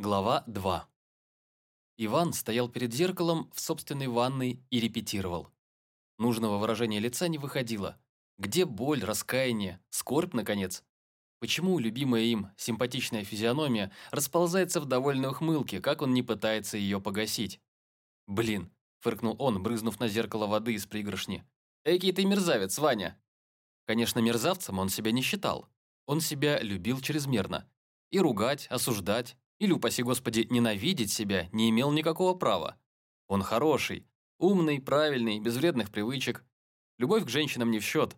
Глава 2 Иван стоял перед зеркалом в собственной ванной и репетировал. Нужного выражения лица не выходило. Где боль, раскаяние, скорбь, наконец? Почему любимая им симпатичная физиономия расползается в довольной ухмылке, как он не пытается ее погасить? «Блин!» – фыркнул он, брызнув на зеркало воды из пригоршни. «Экий ты мерзавец, Ваня!» Конечно, мерзавцем он себя не считал. Он себя любил чрезмерно. И ругать, осуждать, или, упаси Господи, ненавидеть себя не имел никакого права. Он хороший, умный, правильный, без вредных привычек. Любовь к женщинам не в счет.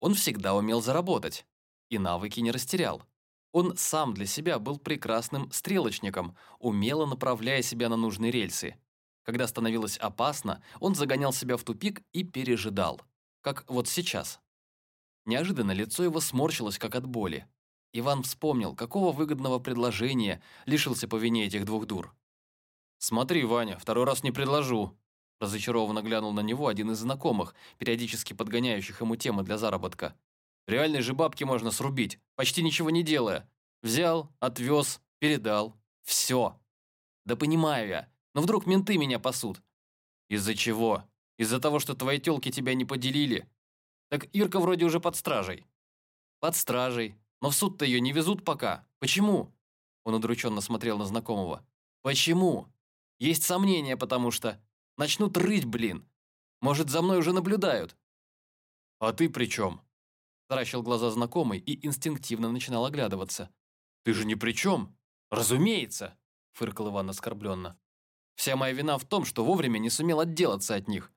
Он всегда умел заработать. И навыки не растерял. Он сам для себя был прекрасным стрелочником, умело направляя себя на нужные рельсы. Когда становилось опасно, он загонял себя в тупик и пережидал. Как вот сейчас. Неожиданно лицо его сморщилось, как от боли. Иван вспомнил, какого выгодного предложения лишился по вине этих двух дур. «Смотри, Ваня, второй раз не предложу», разочарованно глянул на него один из знакомых, периодически подгоняющих ему темы для заработка. «Реальные же бабки можно срубить, почти ничего не делая. Взял, отвез, передал. Все. Да понимаю я, но вдруг менты меня пасут. Из-за чего? Из-за того, что твои тёлки тебя не поделили? Так Ирка вроде уже под стражей». «Под стражей, но в суд-то ее не везут пока. Почему?» Он удрученно смотрел на знакомого. «Почему? Есть сомнения, потому что... Начнут рыть, блин. Может, за мной уже наблюдают?» «А ты при чем?» Таращил глаза знакомый и инстинктивно начинал оглядываться. «Ты же ни при чем!» «Разумеется!» Фыркал Иван оскорбленно. «Вся моя вина в том, что вовремя не сумел отделаться от них.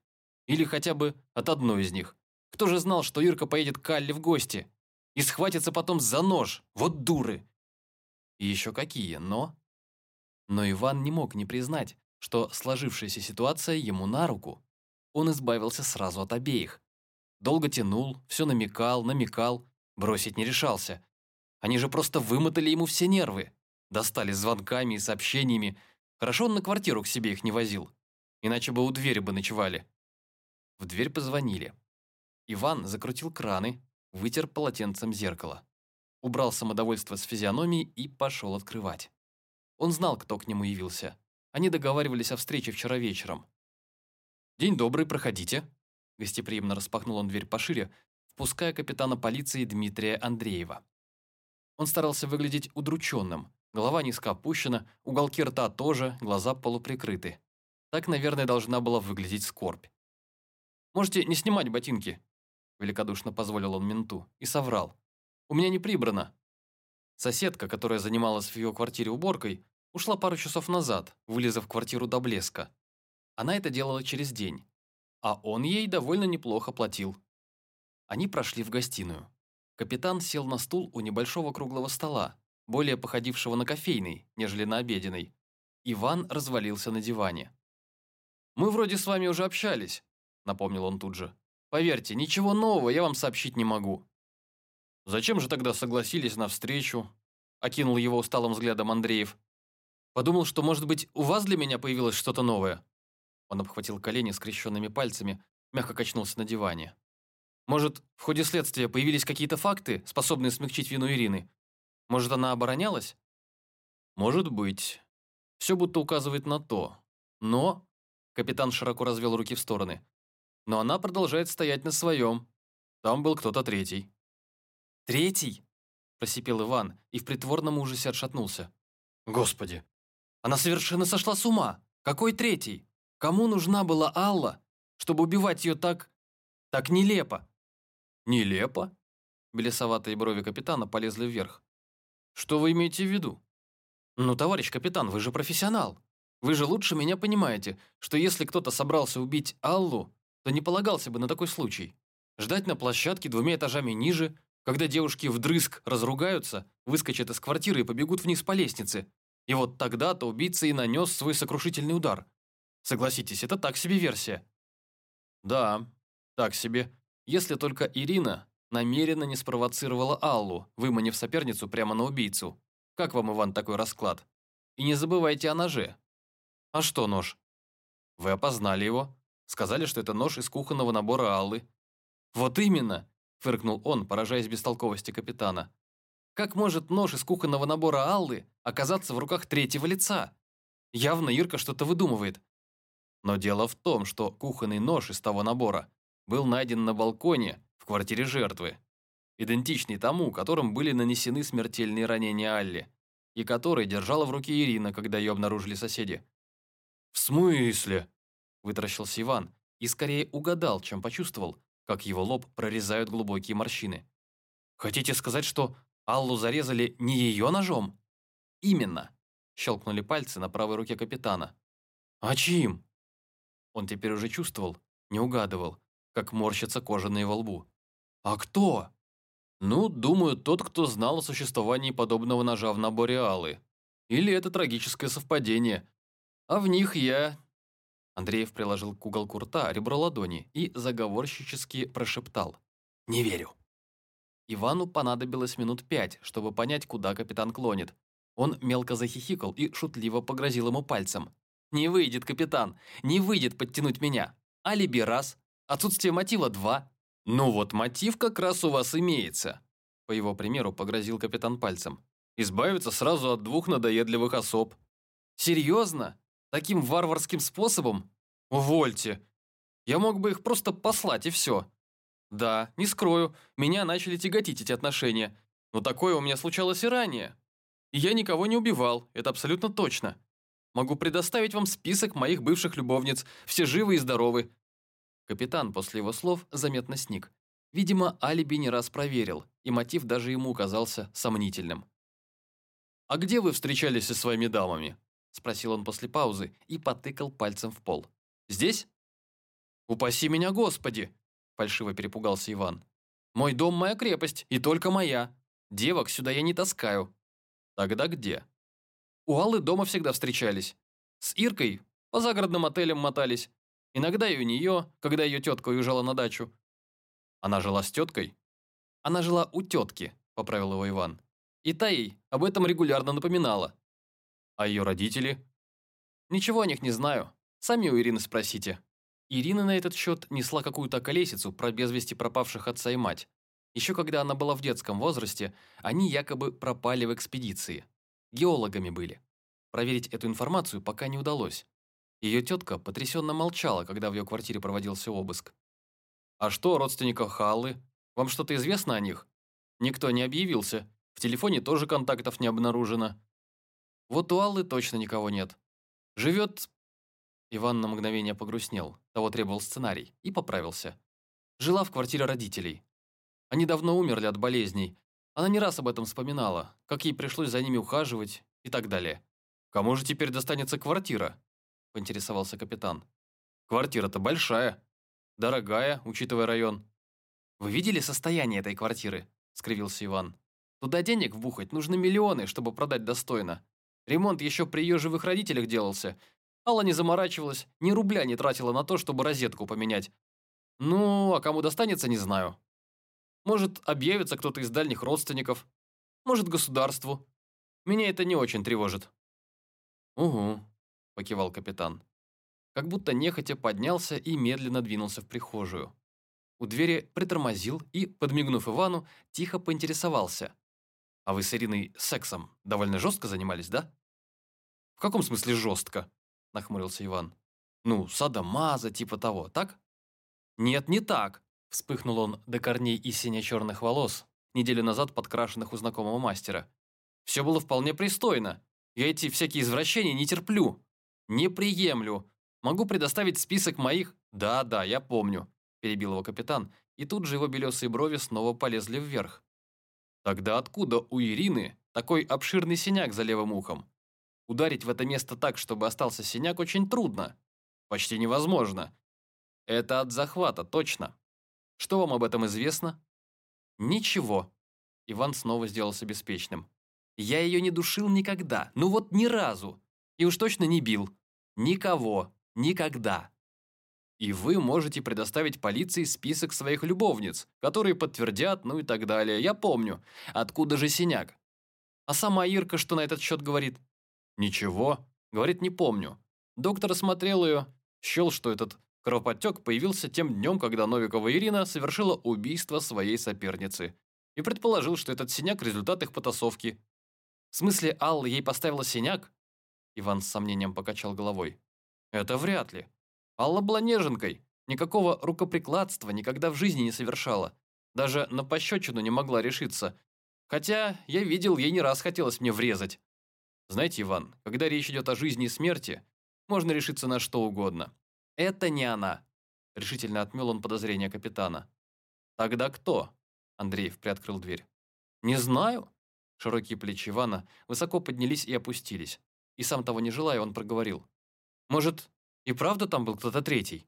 Или хотя бы от одной из них. Кто же знал, что Ирка поедет к Алле в гости? И схватятся потом за нож. Вот дуры. И еще какие, но... Но Иван не мог не признать, что сложившаяся ситуация ему на руку. Он избавился сразу от обеих. Долго тянул, все намекал, намекал, бросить не решался. Они же просто вымотали ему все нервы. Достали звонками и сообщениями. Хорошо он на квартиру к себе их не возил. Иначе бы у двери бы ночевали. В дверь позвонили. Иван закрутил краны, вытер полотенцем зеркало, убрал самодовольство с физиономии и пошел открывать. Он знал, кто к нему явился. Они договаривались о встрече вчера вечером. «День добрый, проходите», – гостеприимно распахнул он дверь пошире, впуская капитана полиции Дмитрия Андреева. Он старался выглядеть удрученным, голова низко опущена, уголки рта тоже, глаза полуприкрыты. Так, наверное, должна была выглядеть скорбь. «Можете не снимать ботинки», Великодушно позволил он менту и соврал. «У меня не прибрано». Соседка, которая занималась в ее квартире уборкой, ушла пару часов назад, вылезав квартиру до блеска. Она это делала через день, а он ей довольно неплохо платил. Они прошли в гостиную. Капитан сел на стул у небольшого круглого стола, более походившего на кофейный, нежели на обеденный. Иван развалился на диване. «Мы вроде с вами уже общались», — напомнил он тут же. Поверьте, ничего нового я вам сообщить не могу». «Зачем же тогда согласились на встречу?» Окинул его усталым взглядом Андреев. «Подумал, что, может быть, у вас для меня появилось что-то новое?» Он обхватил колени скрещенными пальцами, мягко качнулся на диване. «Может, в ходе следствия появились какие-то факты, способные смягчить вину Ирины? Может, она оборонялась?» «Может быть. Все будто указывает на то. Но...» Капитан широко развел руки в стороны но она продолжает стоять на своем. Там был кто-то третий. «Третий?» – просипел Иван и в притворном ужасе отшатнулся. «Господи! Она совершенно сошла с ума! Какой третий? Кому нужна была Алла, чтобы убивать ее так... так нелепо?» «Нелепо?» Белесоватые брови капитана полезли вверх. «Что вы имеете в виду?» «Ну, товарищ капитан, вы же профессионал. Вы же лучше меня понимаете, что если кто-то собрался убить Аллу, то не полагался бы на такой случай. Ждать на площадке двумя этажами ниже, когда девушки вдрызг разругаются, выскочат из квартиры и побегут вниз по лестнице. И вот тогда-то убийца и нанес свой сокрушительный удар. Согласитесь, это так себе версия. Да, так себе. Если только Ирина намеренно не спровоцировала Аллу, выманив соперницу прямо на убийцу. Как вам, Иван, такой расклад? И не забывайте о ноже. А что нож? Вы опознали его. Сказали, что это нож из кухонного набора Аллы. «Вот именно!» – фыркнул он, поражаясь бестолковости капитана. Как может нож из кухонного набора Аллы оказаться в руках третьего лица? Явно Ирка что-то выдумывает. Но дело в том, что кухонный нож из того набора был найден на балконе в квартире жертвы, идентичный тому, которым были нанесены смертельные ранения Алле, и который держала в руке Ирина, когда ее обнаружили соседи. «В смысле?» – вытаращился Иван и скорее угадал, чем почувствовал, как его лоб прорезают глубокие морщины. «Хотите сказать, что Аллу зарезали не ее ножом? Именно. Щелкнули пальцы на правой руке капитана. А чьим? Он теперь уже чувствовал, не угадывал, как морщится кожа на его лбу. А кто? Ну, думаю, тот, кто знал о существовании подобного ножа в наборе Аллы. Или это трагическое совпадение. А в них я... Андреев приложил к уголку рта ребро ладони и заговорщически прошептал. «Не верю». Ивану понадобилось минут пять, чтобы понять, куда капитан клонит. Он мелко захихикал и шутливо погрозил ему пальцем. «Не выйдет, капитан, не выйдет подтянуть меня. Алиби раз, отсутствие мотива два». «Ну вот мотив как раз у вас имеется», по его примеру погрозил капитан пальцем. «Избавиться сразу от двух надоедливых особ». «Серьезно? Таким варварским способом? Увольте. Я мог бы их просто послать и все. Да, не скрою, меня начали тяготить эти отношения. Но такое у меня случалось и ранее. И я никого не убивал, это абсолютно точно. Могу предоставить вам список моих бывших любовниц, все живы и здоровы». Капитан после его слов заметно сник. Видимо, алиби не раз проверил, и мотив даже ему казался сомнительным. «А где вы встречались со своими дамами?» Спросил он после паузы и потыкал пальцем в пол. «Здесь?» «Упаси меня, Господи!» Фальшиво перепугался Иван. «Мой дом – моя крепость, и только моя. Девок сюда я не таскаю». «Тогда где?» «У Аллы дома всегда встречались. С Иркой по загородным отелям мотались. Иногда и у нее, когда ее тетка уезжала на дачу». «Она жила с теткой?» «Она жила у тетки», – поправил его Иван. «И та ей об этом регулярно напоминала». «А ее родители?» «Ничего о них не знаю. Сами у Ирины спросите». Ирина на этот счет несла какую-то колесицу про без вести пропавших отца и мать. Еще когда она была в детском возрасте, они якобы пропали в экспедиции. Геологами были. Проверить эту информацию пока не удалось. Ее тетка потрясенно молчала, когда в ее квартире проводился обыск. «А что о родственниках Халлы? Вам что-то известно о них? Никто не объявился. В телефоне тоже контактов не обнаружено. Вот у Аллы точно никого нет. Живет Иван на мгновение погрустнел, того требовал сценарий, и поправился. Жила в квартире родителей. Они давно умерли от болезней. Она не раз об этом вспоминала, как ей пришлось за ними ухаживать и так далее. «Кому же теперь достанется квартира?» – поинтересовался капитан. «Квартира-то большая. Дорогая, учитывая район». «Вы видели состояние этой квартиры?» – скривился Иван. «Туда денег вбухать нужно миллионы, чтобы продать достойно. Ремонт еще при ее живых родителях делался, Алла не заморачивалась, ни рубля не тратила на то, чтобы розетку поменять. Ну, а кому достанется, не знаю. Может, объявится кто-то из дальних родственников. Может, государству. Меня это не очень тревожит. «Угу», – покивал капитан. Как будто нехотя поднялся и медленно двинулся в прихожую. У двери притормозил и, подмигнув Ивану, тихо поинтересовался. «А вы с Ириной сексом довольно жестко занимались, да?» «В каком смысле жестко?» нахмурился Иван. «Ну, садомаза, типа того, так?» «Нет, не так!» Вспыхнул он до корней и сине-черных волос, неделю назад подкрашенных у знакомого мастера. «Все было вполне пристойно. Я эти всякие извращения не терплю. Не приемлю. Могу предоставить список моих...» «Да-да, я помню», – перебил его капитан, и тут же его белесые брови снова полезли вверх. «Тогда откуда у Ирины такой обширный синяк за левым ухом?» Ударить в это место так, чтобы остался синяк, очень трудно. Почти невозможно. Это от захвата, точно. Что вам об этом известно? Ничего. Иван снова сделался беспечным. Я ее не душил никогда. Ну вот ни разу. И уж точно не бил. Никого. Никогда. И вы можете предоставить полиции список своих любовниц, которые подтвердят, ну и так далее. Я помню. Откуда же синяк? А сама Ирка что на этот счет говорит? «Ничего», — говорит, не помню. Доктор осмотрел ее, счел, что этот кровоподтек появился тем днем, когда Новикова Ирина совершила убийство своей соперницы. и предположил, что этот синяк – результат их потасовки. В смысле, Алла ей поставила синяк? Иван с сомнением покачал головой. Это вряд ли. Алла была неженкой, никакого рукоприкладства никогда в жизни не совершала. Даже на пощечину не могла решиться. Хотя я видел, ей не раз хотелось мне врезать. Знаете, Иван, когда речь идет о жизни и смерти, можно решиться на что угодно. Это не она. Решительно отмел он подозрения капитана. Тогда кто? Андреев приоткрыл дверь. Не знаю. Широкие плечи Ивана высоко поднялись и опустились. И сам того не желая, он проговорил. Может, и правда там был кто-то третий?